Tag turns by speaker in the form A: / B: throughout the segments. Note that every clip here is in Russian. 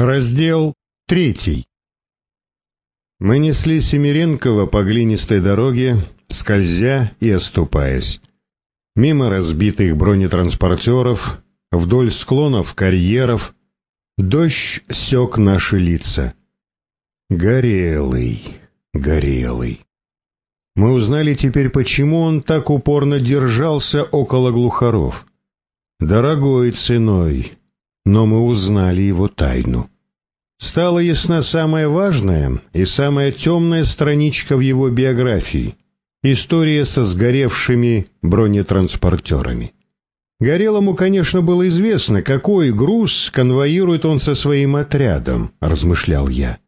A: Раздел третий. Мы несли Семиренкова по глинистой дороге, скользя и оступаясь. Мимо разбитых бронетранспортеров, вдоль склонов карьеров, дождь сёк наши лица. Горелый, горелый. Мы узнали теперь, почему он так упорно держался около глухаров. Дорогой ценой, но мы узнали его тайну. Стала ясна самая важная и самая темная страничка в его биографии — история со сгоревшими бронетранспортерами. Горелому, конечно, было известно, какой груз конвоирует он со своим отрядом, размышлял я.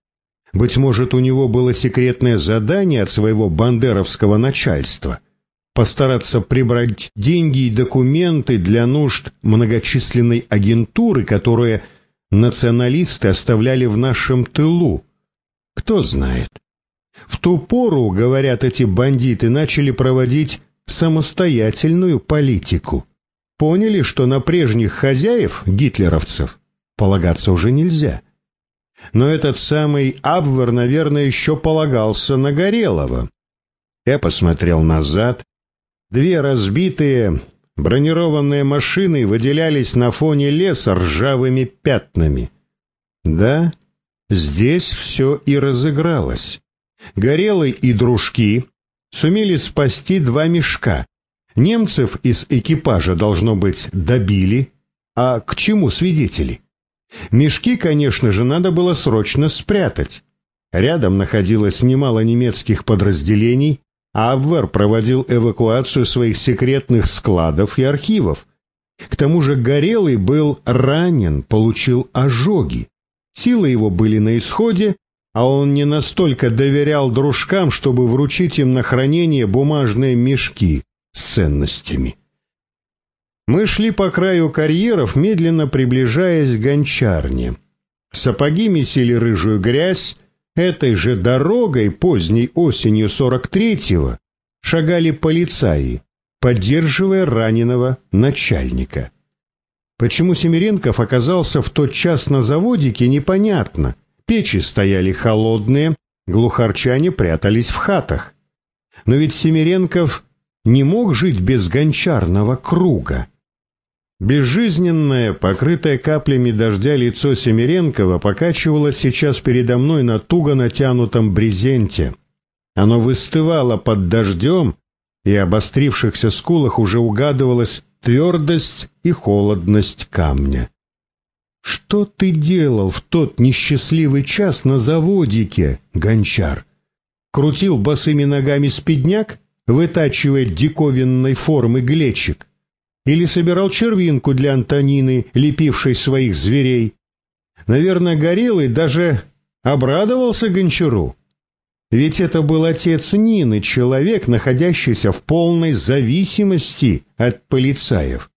A: Быть может, у него было секретное задание от своего бандеровского начальства — постараться прибрать деньги и документы для нужд многочисленной агентуры, которые националисты оставляли в нашем тылу. Кто знает. В ту пору, говорят эти бандиты, начали проводить самостоятельную политику. Поняли, что на прежних хозяев, гитлеровцев, полагаться уже нельзя. Но этот самый Абвер, наверное, еще полагался на Горелого. Я посмотрел назад, Две разбитые бронированные машины выделялись на фоне леса ржавыми пятнами. Да, здесь все и разыгралось. Горелый и дружки сумели спасти два мешка. Немцев из экипажа, должно быть, добили. А к чему свидетели? Мешки, конечно же, надо было срочно спрятать. Рядом находилось немало немецких подразделений, Абвер проводил эвакуацию своих секретных складов и архивов. К тому же Горелый был ранен, получил ожоги. Силы его были на исходе, а он не настолько доверял дружкам, чтобы вручить им на хранение бумажные мешки с ценностями. Мы шли по краю карьеров, медленно приближаясь к гончарне. Сапоги месили рыжую грязь, Этой же дорогой поздней осенью 43-го шагали полицаи, поддерживая раненого начальника. Почему Семиренков оказался в тот час на заводике, непонятно. Печи стояли холодные, глухарчане прятались в хатах. Но ведь Семиренков не мог жить без гончарного круга. Безжизненное, покрытое каплями дождя лицо Семиренкова покачивалось сейчас передо мной на туго натянутом брезенте. Оно выстывало под дождем, и обострившихся скулах уже угадывалась твердость и холодность камня. «Что ты делал в тот несчастливый час на заводике, гончар? Крутил босыми ногами спидняк, вытачивая диковинной формы глечик? Или собирал червинку для Антонины, лепившей своих зверей. Наверное, Горелый даже обрадовался Гончару. Ведь это был отец Нины, человек, находящийся в полной зависимости от полицаев.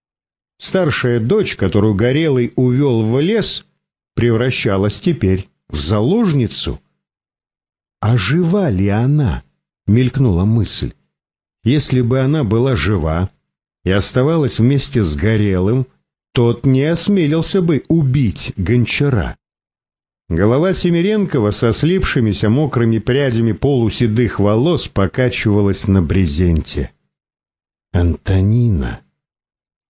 A: Старшая дочь, которую Горелый увел в лес, превращалась теперь в заложницу. «А жива ли она?» — мелькнула мысль. «Если бы она была жива, и оставалась вместе с Горелым, тот не осмелился бы убить гончара. Голова Семиренкова со слипшимися мокрыми прядями полуседых волос покачивалась на брезенте. «Антонина,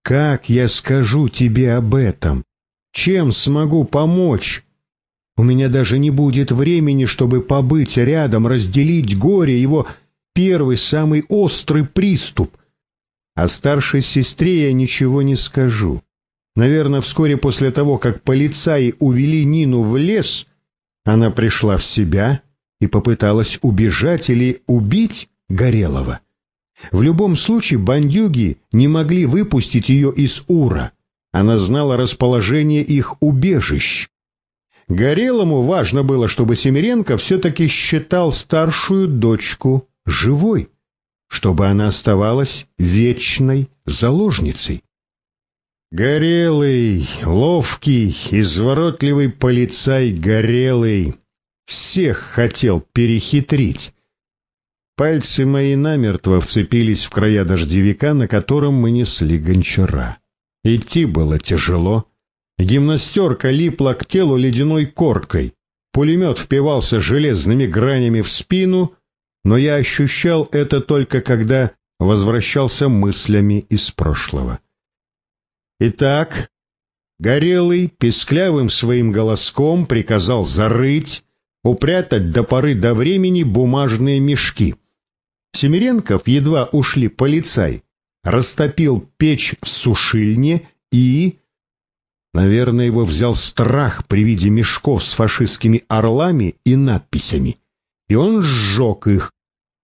A: как я скажу тебе об этом? Чем смогу помочь? У меня даже не будет времени, чтобы побыть рядом, разделить горе, его первый самый острый приступ — о старшей сестре я ничего не скажу. Наверное, вскоре после того, как полицаи увели Нину в лес, она пришла в себя и попыталась убежать или убить Горелого. В любом случае бандюги не могли выпустить ее из Ура. Она знала расположение их убежищ. Горелому важно было, чтобы Семиренко все-таки считал старшую дочку живой чтобы она оставалась вечной заложницей. Горелый, ловкий, изворотливый полицай Горелый всех хотел перехитрить. Пальцы мои намертво вцепились в края дождевика, на котором мы несли гончара. Идти было тяжело. Гимнастерка липла к телу ледяной коркой. Пулемет впивался железными гранями в спину, но я ощущал это только когда возвращался мыслями из прошлого. Итак, Горелый песклявым своим голоском приказал зарыть, упрятать до поры до времени бумажные мешки. Семиренков, едва ушли полицай, растопил печь в сушильне и... Наверное, его взял страх при виде мешков с фашистскими орлами и надписями, и он сжег их,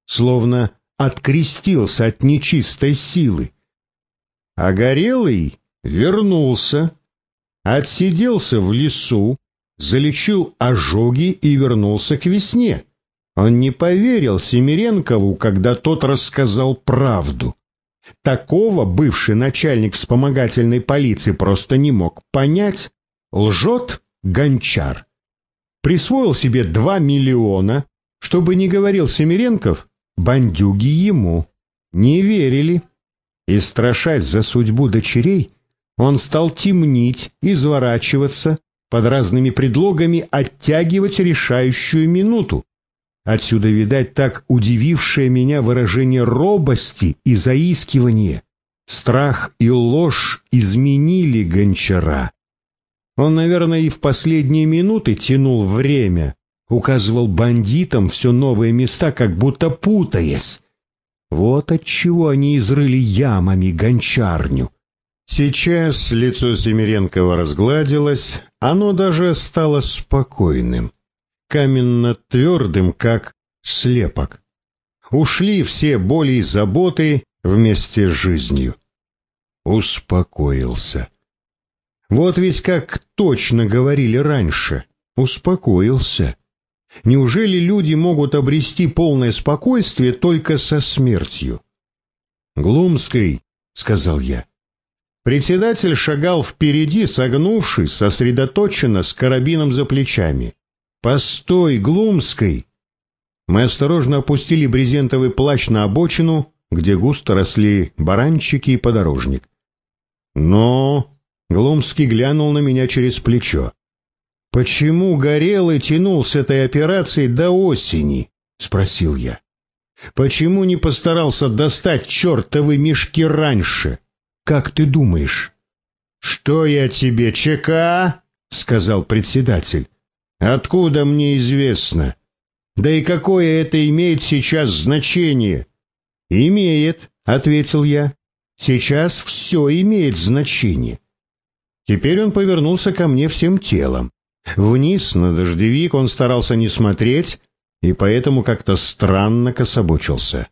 A: словно открестился от нечистой силы. А Горелый вернулся, отсиделся в лесу, залечил ожоги и вернулся к весне. Он не поверил Семиренкову, когда тот рассказал правду. Такого бывший начальник вспомогательной полиции просто не мог понять. Лжет гончар. Присвоил себе два миллиона, чтобы не говорил Семиренков, бандюги ему. Не верили. И страшась за судьбу дочерей, он стал темнить, изворачиваться, под разными предлогами оттягивать решающую минуту. Отсюда, видать, так удивившее меня выражение робости и заискивания. Страх и ложь изменили гончара. Он, наверное, и в последние минуты тянул время, указывал бандитам все новые места, как будто путаясь. Вот отчего они изрыли ямами гончарню. Сейчас лицо Семиренкова разгладилось, оно даже стало спокойным каменно-твердым, как слепок. Ушли все боли и заботы вместе с жизнью. Успокоился. Вот ведь как точно говорили раньше. Успокоился. Неужели люди могут обрести полное спокойствие только со смертью? «Глумской», — сказал я. Председатель шагал впереди, согнувшись, сосредоточенно, с карабином за плечами. «Постой, Глумской!» Мы осторожно опустили брезентовый плащ на обочину, где густо росли баранчики и подорожник. Но Глумский глянул на меня через плечо. «Почему горел и тянул с этой операцией до осени?» — спросил я. «Почему не постарался достать чертовы мешки раньше? Как ты думаешь?» «Что я тебе, ЧК?» — сказал председатель. Откуда мне известно? Да и какое это имеет сейчас значение? Имеет, ответил я. Сейчас все имеет значение. Теперь он повернулся ко мне всем телом. Вниз на дождевик он старался не смотреть и поэтому как-то странно кособочился.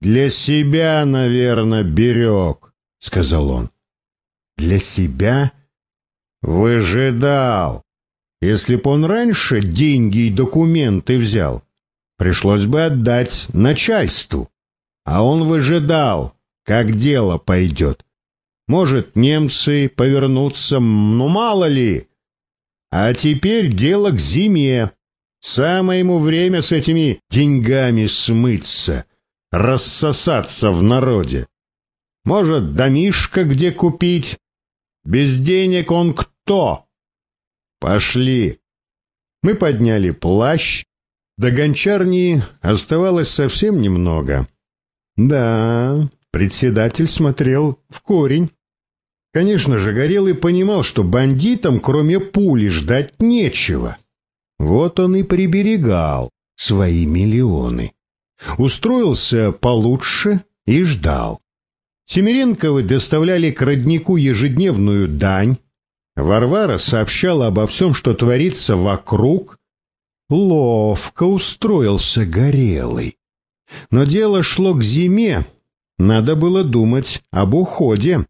A: «Для себя, наверное, берег», — сказал он. «Для себя?» «Выжидал. Если б он раньше деньги и документы взял, пришлось бы отдать начальству. А он выжидал, как дело пойдет. Может, немцы повернутся, ну мало ли. А теперь дело к зиме. Самое ему время с этими деньгами смыться, рассосаться в народе. Может, домишко где купить? Без денег он кто? «Пошли!» Мы подняли плащ. До гончарни оставалось совсем немного. Да, председатель смотрел в корень. Конечно же, Горелый понимал, что бандитам, кроме пули, ждать нечего. Вот он и приберегал свои миллионы. Устроился получше и ждал. Семиренковы доставляли к роднику ежедневную дань, Варвара сообщала обо всем, что творится вокруг. Ловко устроился горелый. Но дело шло к зиме. Надо было думать об уходе.